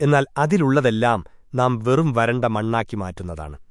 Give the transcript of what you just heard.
എന്നാൽ അതിലുള്ളതെല്ലാം നാം വെറും വരണ്ട മണ്ണാക്കി മാറ്റുന്നതാണ്.